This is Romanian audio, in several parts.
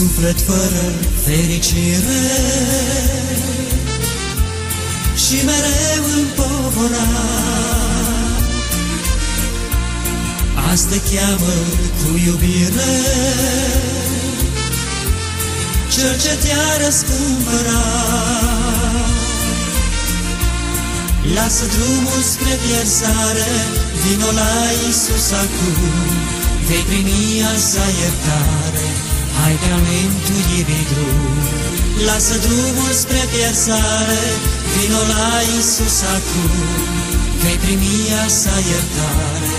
suflet fără fericire și mereu împovorat. Azi te cheamă cu iubire, cel ce te-a răscumpărat. Lasă drumul spre pierzare, vino la Iisus acum, vei primi sa iertare, hai pe al mântuirii drum. Lasă drumul spre pierzare, vino la Iisus acum, vei primi sa iertare,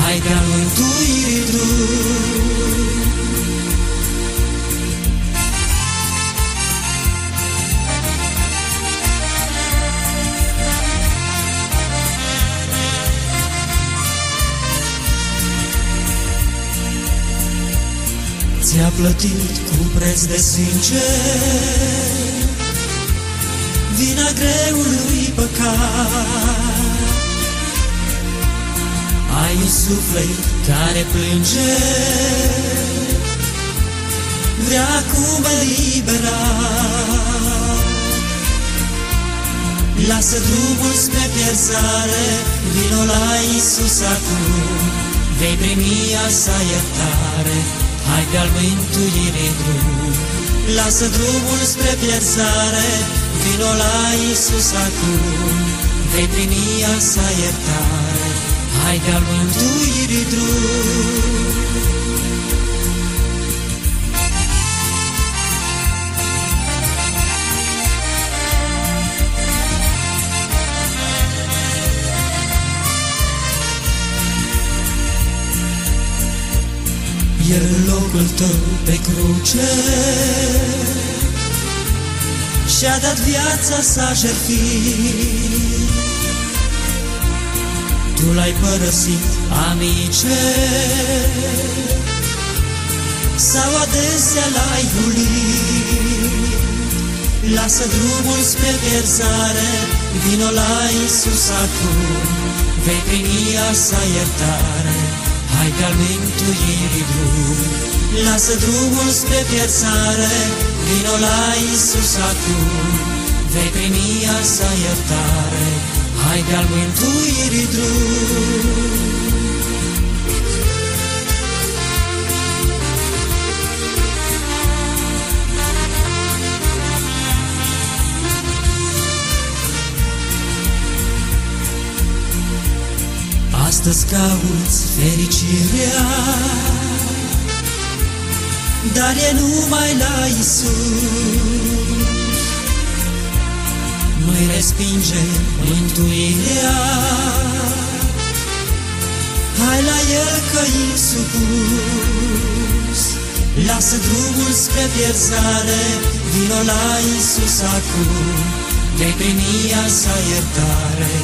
hai pe al mântuirii drum. Ți-a plătit cu preț de sincer. Vina greului păcat. Ai un suflet care plânge. Vrea acum elibera. Lasă drumul spre pierzare Vino la Iisus acum. Vei primi sa iertare Hai de-al mântuirii drum, lasă drumul spre pierzare, vino la Iisus acum, vei primi sa iertare, hai de-al mântuirii drum. El în locul tău pe cruce. Și-a dat viața sa jertfit Tu l-ai părăsit, amice. Sau adesea l-ai hulit Lasă drumul spre pierzare Vino la Iisus acum. Vei primi sa iertare Hai de-al mântuirii drum, lasă drumul spre pierzare, vino la Iisus acum, vei primi sa iertare, hai de-al mântuirii drum. Astăzi cauți fericirea, dar e numai la Isus. Nu-i respinge mântuirea, hai la El că-i supus. Lasă drumul spre pierzare, vino la Isus acum, vei primi sa iertare,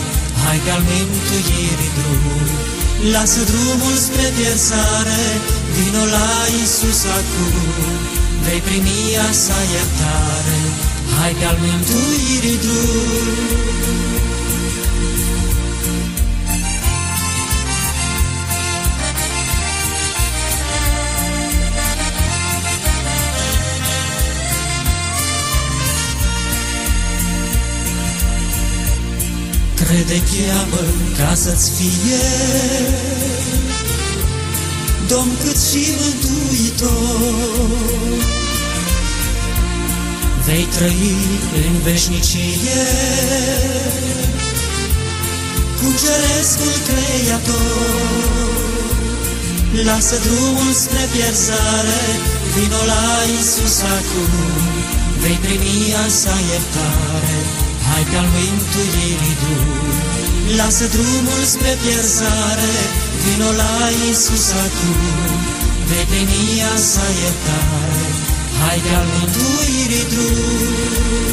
hai de-al mântuirii drum. Lasă drumul spre pierzare, vino la Iisus acum, vei primi sa iertare, hai de-al mântuirii drum. Crede cheamă ca să-ți fie. Domn cât și mântuitor Vei trăi în veșnicie. Cu cerescul creator Lasă drumul spre pierzare Vino la Iisus acum Vei primi sa iertare Hai pe-al mântuirii drum, lasă drumul spre pierzare, vino la Iisus acum, vei primi sa iertare. Hai pe-al mântuirii drum.